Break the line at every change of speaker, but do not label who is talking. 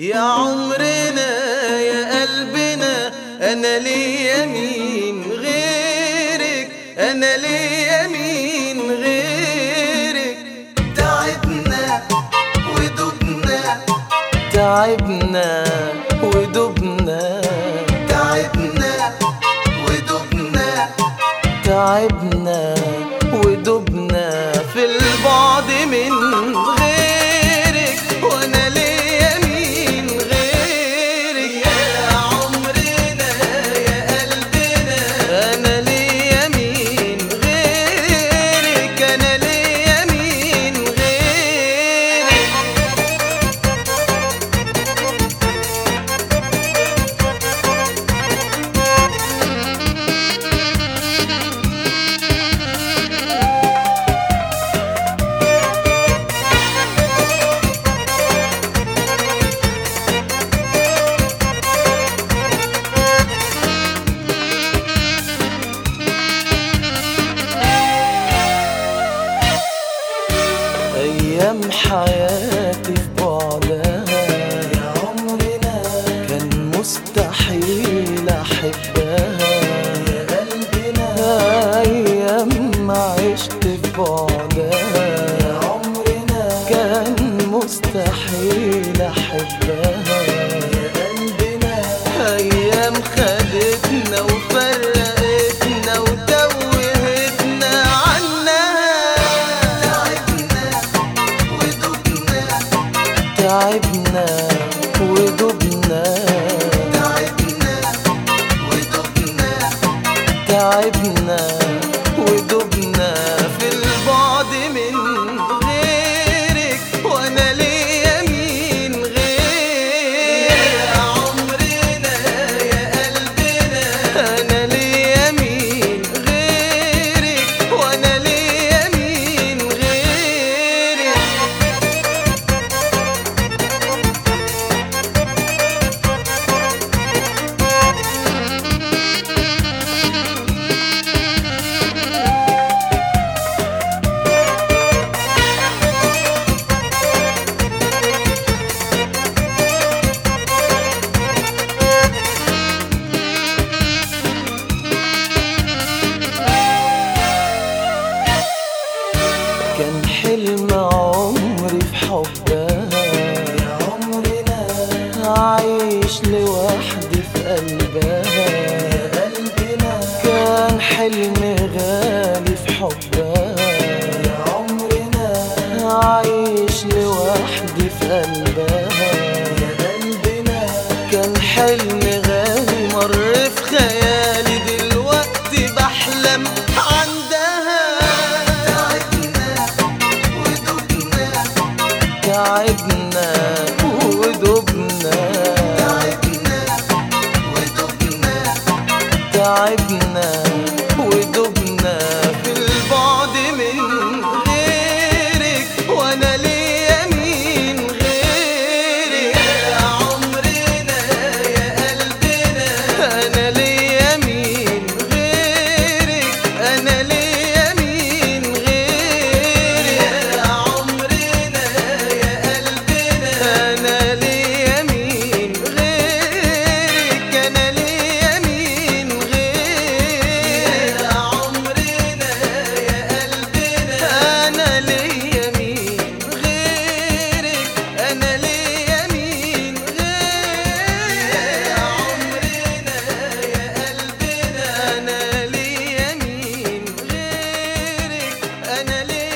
يا عمرنا يا قلبنا أنا ليا مين غيرك أنا ليا مين غيرك. تعبنا ودبنا. تعبنا ودبنا. تعبنا ودبنا. تعبنا ودبنا. في البعد من أيام حياتي في بعدها يا عمرنا. كان مستحيل أحبها يا قلبنا. أيام ما عشت في بعدها يا عمرنا. كان مستحيل أحبها تعبنا ودبنا تعبنا ودبنا تعبنا. حلم غالي في حبها يا عمرنا عايش لوحدي في قلبها يا قلبنا كان حلم غالي مر في خيالي دلوقتي بحلم عندها. تعبنا ودبنا تعبنا ودبنا تعبنا ودبنا أنا ليه